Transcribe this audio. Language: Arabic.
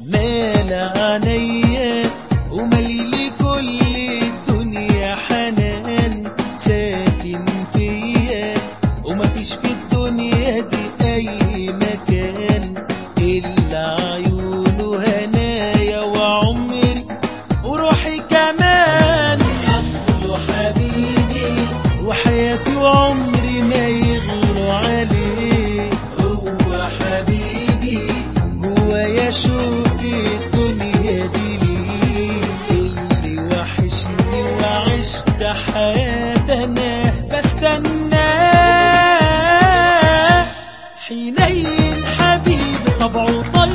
مال عينيا وملي كل الدنيا حنان ساكن فيا ومفيش في الدنيا دي أي مكان إلا عيونه هنايا وعمري وروحي كمان. اصله حبيبي وحياتي وعمري. ده حياة أنا بستنى. حنين حبيبي طبعه طيب.